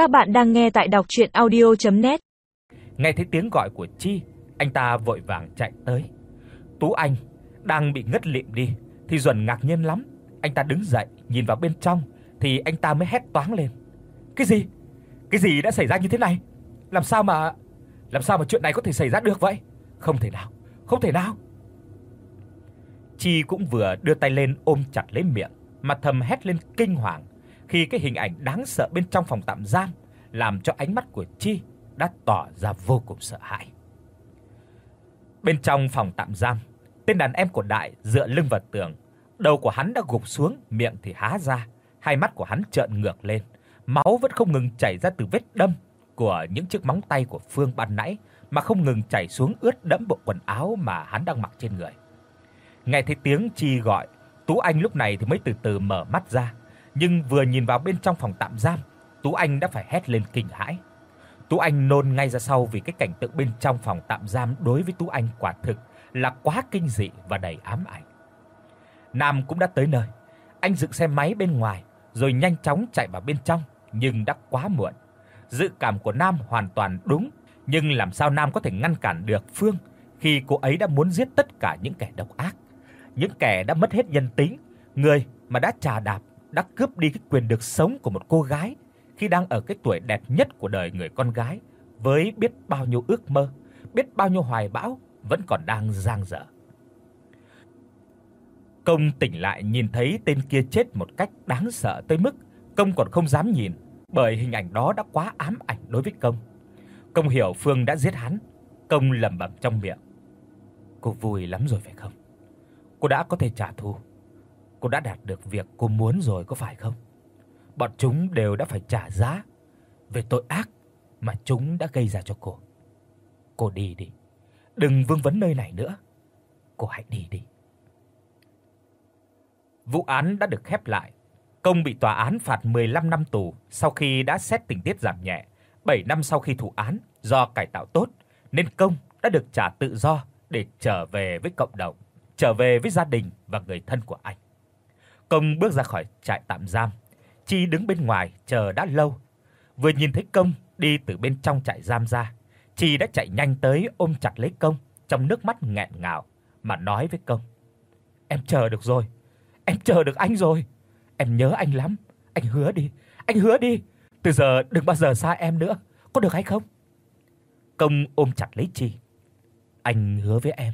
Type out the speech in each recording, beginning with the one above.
Các bạn đang nghe tại đọc audio net Nghe thấy tiếng gọi của Chi, anh ta vội vàng chạy tới. Tú Anh đang bị ngất lịm đi thì Duẩn ngạc nhiên lắm, anh ta đứng dậy, nhìn vào bên trong thì anh ta mới hét toáng lên. Cái gì? Cái gì đã xảy ra như thế này? Làm sao mà làm sao mà chuyện này có thể xảy ra được vậy? Không thể nào, không thể nào. Chi cũng vừa đưa tay lên ôm chặt lấy miệng, mà thầm hét lên kinh hoàng khi cái hình ảnh đáng sợ bên trong phòng tạm giam làm cho ánh mắt của Chi đã tỏ ra vô cùng sợ hãi. Bên trong phòng tạm giam, tên đàn em của Đại dựa lưng vào tường, đầu của hắn đã gục xuống, miệng thì há ra, hai mắt của hắn trợn ngược lên, máu vẫn không ngừng chảy ra từ vết đâm của những chiếc móng tay của Phương ban nãy mà không ngừng chảy xuống ướt đẫm bộ quần áo mà hắn đang mặc trên người. Nghe thấy tiếng Chi gọi, Tú Anh lúc này thì mới từ từ mở mắt ra, nhưng vừa nhìn vào bên trong phòng tạm giam, Tú Anh đã phải hét lên kinh hãi. Tú Anh nôn ngay ra sau vì cái cảnh tượng bên trong phòng tạm giam đối với Tú Anh quả thực là quá kinh dị và đầy ám ảnh. Nam cũng đã tới nơi. Anh dựng xe máy bên ngoài rồi nhanh chóng chạy vào bên trong, nhưng đã quá muộn. Dự cảm của Nam hoàn toàn đúng, nhưng làm sao Nam có thể ngăn cản được Phương khi cô ấy đã muốn giết tất cả những kẻ độc ác, những kẻ đã mất hết nhân tính, người mà đã trà đạp, đã cướp đi cái quyền được sống của một cô gái khi đang ở cái tuổi đẹp nhất của đời người con gái, với biết bao nhiêu ước mơ, biết bao nhiêu hoài bão vẫn còn đang dang dở. Công tỉnh lại nhìn thấy tên kia chết một cách đáng sợ tới mức công còn không dám nhìn, bởi hình ảnh đó đã quá ám ảnh đối với công. Công hiểu Phương đã giết hắn, công lẩm bẩm trong miệng. Cô vui lắm rồi phải không? Cô đã có thể trả thù. Cô đã đạt được việc cô muốn rồi có phải không? Bọn chúng đều đã phải trả giá về tội ác mà chúng đã gây ra cho cô. Cô đi đi. Đừng vương vấn nơi này nữa. Cô hãy đi đi. Vụ án đã được khép lại. Công bị tòa án phạt 15 năm tù sau khi đã xét tình tiết giảm nhẹ, 7 năm sau khi thụ án do cải tạo tốt nên Công đã được trả tự do để trở về với cộng đồng, trở về với gia đình và người thân của anh. Công bước ra khỏi trại tạm giam, Chi đứng bên ngoài chờ đã lâu. Vừa nhìn thấy Công đi từ bên trong trại giam ra, Chi đã chạy nhanh tới ôm chặt lấy Công, trong nước mắt nghẹn ngào mà nói với Công: "Em chờ được rồi, em chờ được anh rồi. Em nhớ anh lắm, anh hứa đi, anh hứa đi, từ giờ đừng bao giờ xa em nữa, có được hay không?" Công ôm chặt lấy Chi. "Anh hứa với em."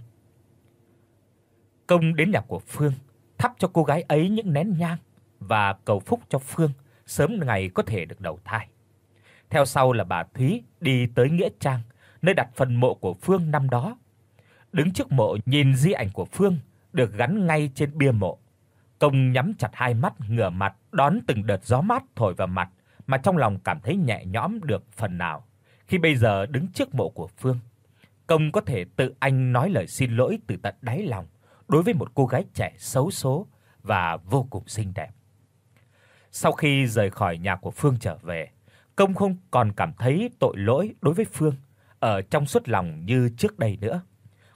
Công đến nhà của Phương, thắp cho cô gái ấy những nén nhang và cầu phúc cho Phương sớm ngày có thể được đầu thai. Theo sau là bà Thúy đi tới nghĩa trang, nơi đặt phần mộ của Phương năm đó. Đứng trước mộ nhìn di ảnh của Phương được gắn ngay trên bia mộ. Công nhắm chặt hai mắt, ngửa mặt đón từng đợt gió mát thổi vào mặt, mà trong lòng cảm thấy nhẹ nhõm được phần nào. Khi bây giờ đứng trước mộ của Phương, Công có thể tự anh nói lời xin lỗi từ tận đáy lòng đối với một cô gái trẻ xấu số và vô cùng xinh đẹp. Sau khi rời khỏi nhà của Phương trở về, Công không còn cảm thấy tội lỗi đối với Phương ở trong suốt lòng như trước đây nữa.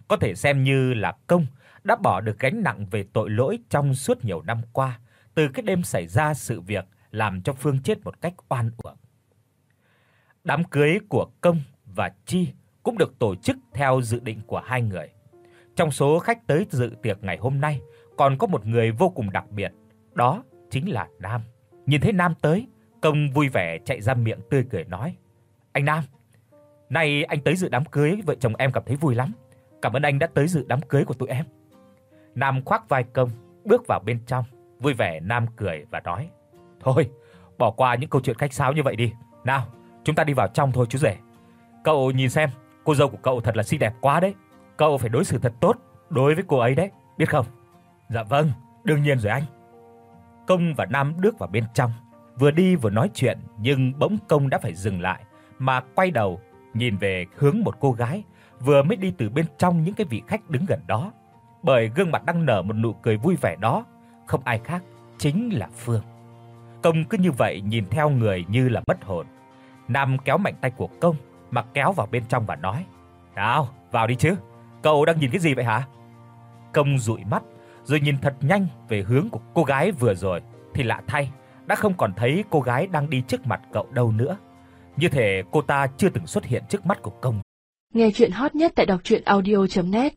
Có thể xem như là Công đã bỏ được gánh nặng về tội lỗi trong suốt nhiều năm qua, từ cái đêm xảy ra sự việc làm cho Phương chết một cách oan uổng. Đám cưới của Công và Chi cũng được tổ chức theo dự định của hai người. Trong số khách tới dự tiệc ngày hôm nay còn có một người vô cùng đặc biệt, đó chính là Nam. Nhìn thấy Nam tới, Công vui vẻ chạy ra miệng tươi cười nói: "Anh Nam, nay anh tới dự đám cưới vợ chồng em cảm thấy vui lắm. Cảm ơn anh đã tới dự đám cưới của tụi em." Nam khoác vai Công, bước vào bên trong, vui vẻ Nam cười và nói: "Thôi, bỏ qua những câu chuyện khách sáo như vậy đi. Nào, chúng ta đi vào trong thôi chú rể. Cậu nhìn xem, cô dâu của cậu thật là xinh đẹp quá đấy. Cậu phải đối xử thật tốt đối với cô ấy đấy, biết không?" "Dạ vâng, đương nhiên rồi anh." Công và Nam bước vào bên trong, vừa đi vừa nói chuyện, nhưng bỗng Công đã phải dừng lại mà quay đầu nhìn về hướng một cô gái vừa mới đi từ bên trong những cái vị khách đứng gần đó. Bởi gương mặt đang nở một nụ cười vui vẻ đó, không ai khác chính là Phương. Công cứ như vậy nhìn theo người như là mất hồn. Nam kéo mạnh tay của Công mà kéo vào bên trong và nói: "Nào, vào đi chứ. Cậu đang nhìn cái gì vậy hả?" Công dụi mắt rồi nhìn thật nhanh về hướng của cô gái vừa rồi thì lạ thay, đã không còn thấy cô gái đang đi trước mặt cậu đâu nữa, Như thể cô ta chưa từng xuất hiện trước mắt của công. Nghe truyện hot nhất tại doctruyenaudio.net